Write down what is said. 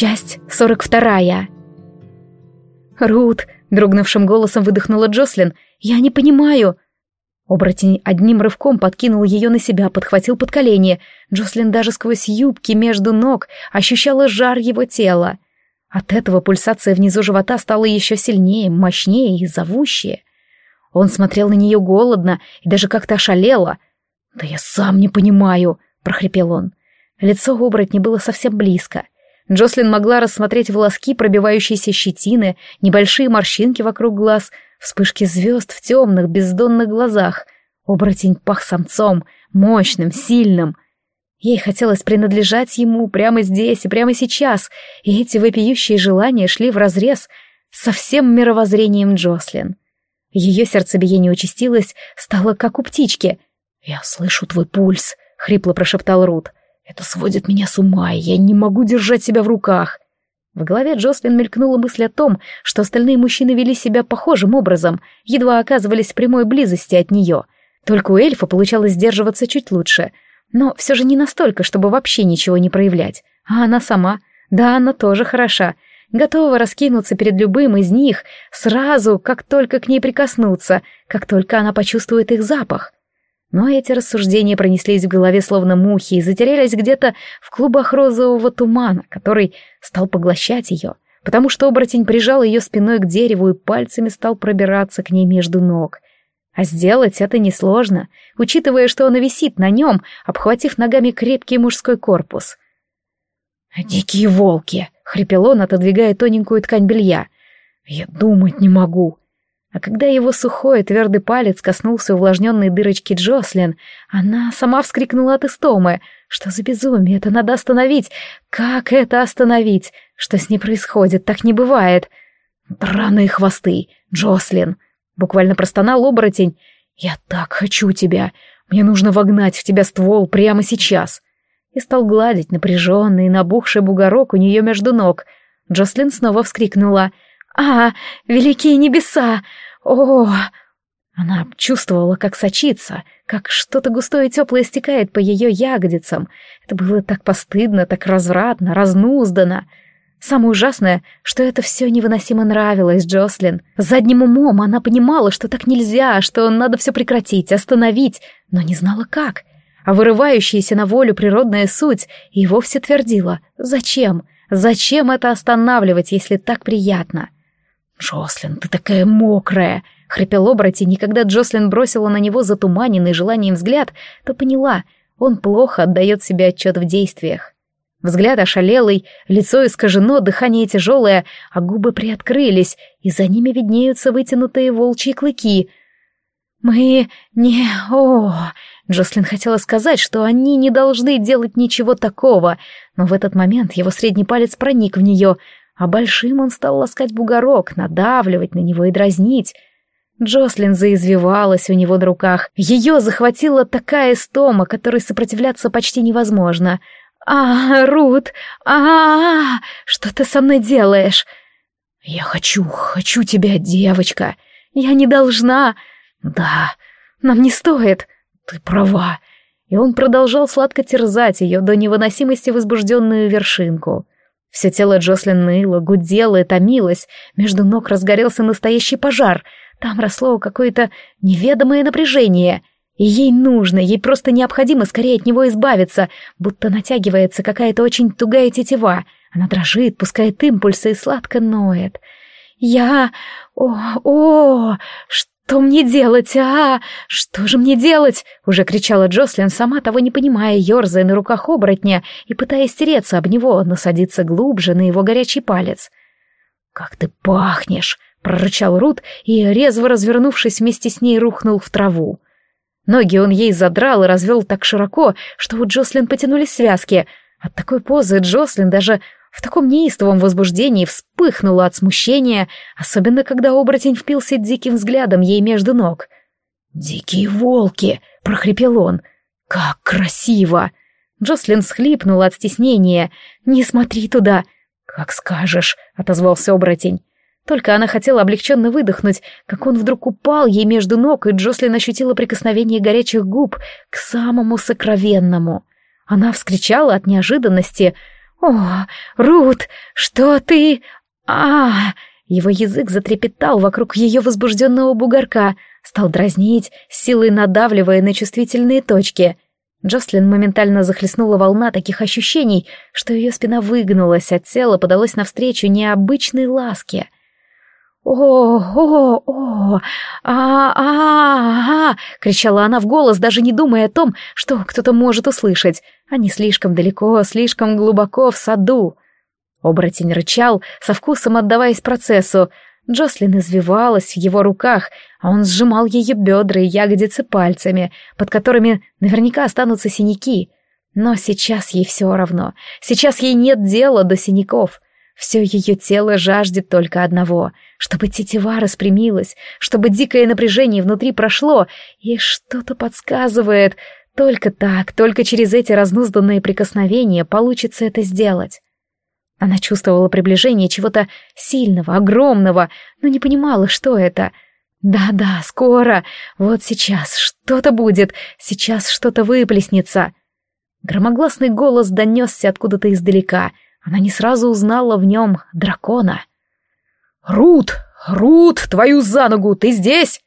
Часть сорок вторая. «Рут!» — дрогнувшим голосом выдохнула Джослин. «Я не понимаю!» Оборотень одним рывком подкинул ее на себя, подхватил под колени. Джослин даже сквозь юбки между ног ощущала жар его тела. От этого пульсация внизу живота стала еще сильнее, мощнее и зовущее. Он смотрел на нее голодно и даже как-то ошалело. «Да я сам не понимаю», — прохрипел он. Лицо оборотня было совсем близко. Джослин могла рассмотреть волоски, пробивающиеся щетины, небольшие морщинки вокруг глаз, вспышки звезд в темных, бездонных глазах. Оборотень пах самцом, мощным, сильным. Ей хотелось принадлежать ему прямо здесь и прямо сейчас, и эти вопиющие желания шли вразрез со всем мировоззрением Джослин. Ее сердцебиение участилось, стало как у птички. «Я слышу твой пульс», — хрипло прошептал Рут. Это сводит меня с ума, и я не могу держать себя в руках. В голове Джослин мелькнула мысль о том, что остальные мужчины вели себя похожим образом, едва оказывались в прямой близости от нее. Только у эльфа получалось сдерживаться чуть лучше, но все же не настолько, чтобы вообще ничего не проявлять. А она сама, да, она тоже хороша, готова раскинуться перед любым из них сразу, как только к ней прикоснуться, как только она почувствует их запах. Но эти рассуждения пронеслись в голове словно мухи и затерялись где-то в клубах розового тумана, который стал поглощать ее, потому что оборотень прижал ее спиной к дереву и пальцами стал пробираться к ней между ног. А сделать это несложно, учитывая, что она висит на нем, обхватив ногами крепкий мужской корпус. «Дикие волки!» — хрипел он, отодвигая тоненькую ткань белья. «Я думать не могу!» А когда его сухой твердый палец коснулся увлажненной дырочки Джослин, она сама вскрикнула от истомы. Что за безумие? Это надо остановить! Как это остановить? Что с ней происходит? Так не бывает. Драные хвосты, Джослин! Буквально простонал оборотень. «Я так хочу тебя! Мне нужно вогнать в тебя ствол прямо сейчас!» И стал гладить напряженный, набухший бугорок у нее между ног. Джослин снова вскрикнула — «А, великие небеса! О!» Она чувствовала, как сочится, как что-то густое и теплое стекает по ее ягодицам. Это было так постыдно, так развратно, разнуздано. Самое ужасное, что это все невыносимо нравилось Джослин. Задним умом она понимала, что так нельзя, что надо все прекратить, остановить, но не знала как. А вырывающаяся на волю природная суть и вовсе твердила «Зачем? Зачем это останавливать, если так приятно?» «Джослин, ты такая мокрая!» — хрипел оборотень, и когда Джослин бросила на него затуманенный желанием взгляд, то поняла, он плохо отдает себе отчет в действиях. Взгляд ошалелый, лицо искажено, дыхание тяжелое, а губы приоткрылись, и за ними виднеются вытянутые волчьи клыки. «Мы не... О...» Джослин хотела сказать, что они не должны делать ничего такого, но в этот момент его средний палец проник в нее — а большим он стал ласкать бугорок, надавливать на него и дразнить. Джослин заизвивалась у него на руках. Ее захватила такая стома, которой сопротивляться почти невозможно. «А, Рут! а, -а, -а Что ты со мной делаешь?» «Я хочу, хочу тебя, девочка!» «Я не должна!» «Да, нам не стоит!» «Ты права!» И он продолжал сладко терзать ее до невыносимости возбужденную вершинку. Все тело Джослин ныло, гудело и томилось, между ног разгорелся настоящий пожар, там росло какое-то неведомое напряжение, и ей нужно, ей просто необходимо скорее от него избавиться, будто натягивается какая-то очень тугая тетива. Она дрожит, пускает импульсы и сладко ноет. «Я... О, о, что?» «Что мне делать, а? Что же мне делать?» — уже кричала Джослин, сама того не понимая, ерзая на руках оборотня и пытаясь стереться об него, насадиться глубже на его горячий палец. «Как ты пахнешь!» — прорычал Рут и, резво развернувшись вместе с ней, рухнул в траву. Ноги он ей задрал и развел так широко, что у Джослин потянулись связки. От такой позы Джослин даже в таком неистовом возбуждении вспыхнула от смущения, особенно когда оборотень впился диким взглядом ей между ног. «Дикие волки!» — прохрипел он. «Как красиво!» Джослин схлипнула от стеснения. «Не смотри туда!» «Как скажешь!» — отозвался оборотень. Только она хотела облегченно выдохнуть, как он вдруг упал ей между ног, и Джослин ощутила прикосновение горячих губ к самому сокровенному. Она вскричала от неожиданности — «О, Рут, что ты... а, Его язык затрепетал вокруг ее возбужденного бугорка, стал дразнить, силой надавливая на чувствительные точки. Джослин моментально захлестнула волна таких ощущений, что ее спина выгнулась, а тело подалось навстречу необычной ласке — «О, о, о, а, а, а!» — кричала она в голос, даже не думая о том, что кто-то может услышать. Они слишком далеко, слишком глубоко в саду. Оборотень рычал, со вкусом отдаваясь процессу. Джослин извивалась в его руках, а он сжимал ее бедра и ягодицы пальцами, под которыми наверняка останутся синяки. Но сейчас ей все равно. Сейчас ей нет дела до синяков. Все ее тело жаждет только одного — чтобы тетива распрямилась, чтобы дикое напряжение внутри прошло, и что-то подсказывает, только так, только через эти разнузданные прикосновения получится это сделать. Она чувствовала приближение чего-то сильного, огромного, но не понимала, что это. Да-да, скоро, вот сейчас что-то будет, сейчас что-то выплеснется. Громогласный голос донесся откуда-то издалека. Она не сразу узнала в нем дракона. «Рут! Рут! Твою за ногу! Ты здесь?»